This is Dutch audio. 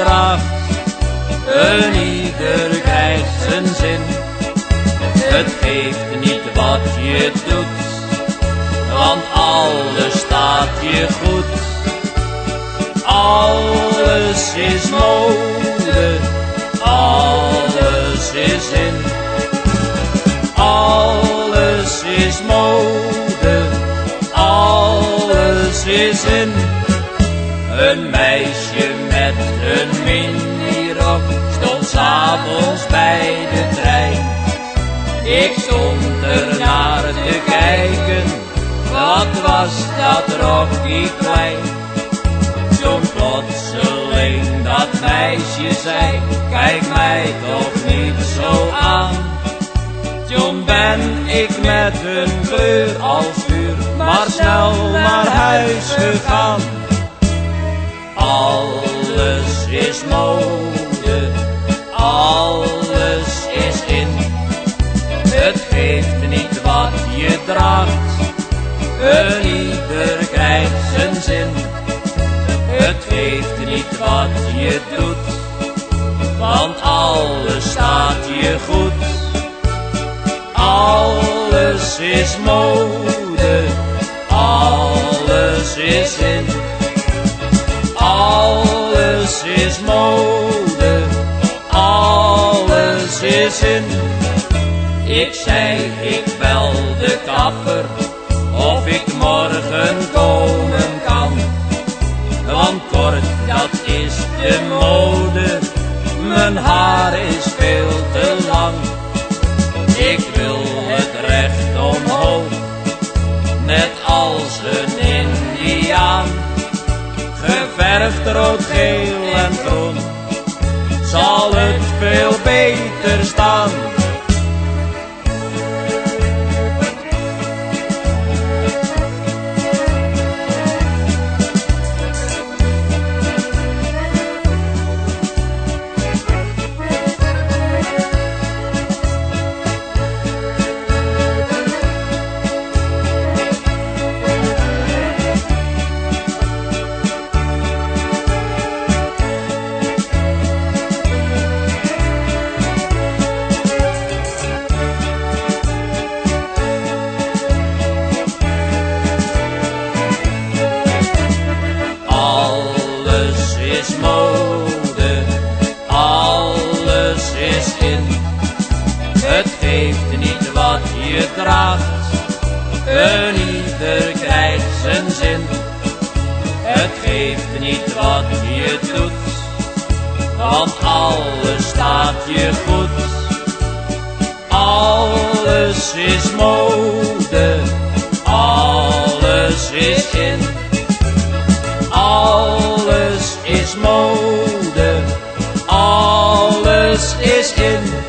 En ieder krijgt zijn zin. Het geeft niet wat je doet, want alles staat je goed. Alles is mode, alles is in. Alles is mode, alles is in. Een meisje met een minirok stond s'avonds bij de trein. Ik stond er naar te kijken, wat was dat rokje klein. Toen plotseling dat meisje zei, kijk mij toch niet zo aan. Toen ben ik met een kleur als vuur, maar snel naar huis gegaan. Alles is mode, alles is in. Het geeft niet wat je draagt, en ieder krijgt zijn zin. Het geeft niet wat je doet, want alles staat je goed. Alles is mode, is mode, alles is in. Ik zei, ik bel de kapper, of ik morgen komen kan. Want kort, dat is de mode, mijn haar is veel te lang. Rood, geel en groen, zal het veel beter staan. Een ieder krijgt zijn zin. Het geeft niet wat je doet, want alles staat je goed. Alles is mode, alles is in. Alles is mode, alles is in.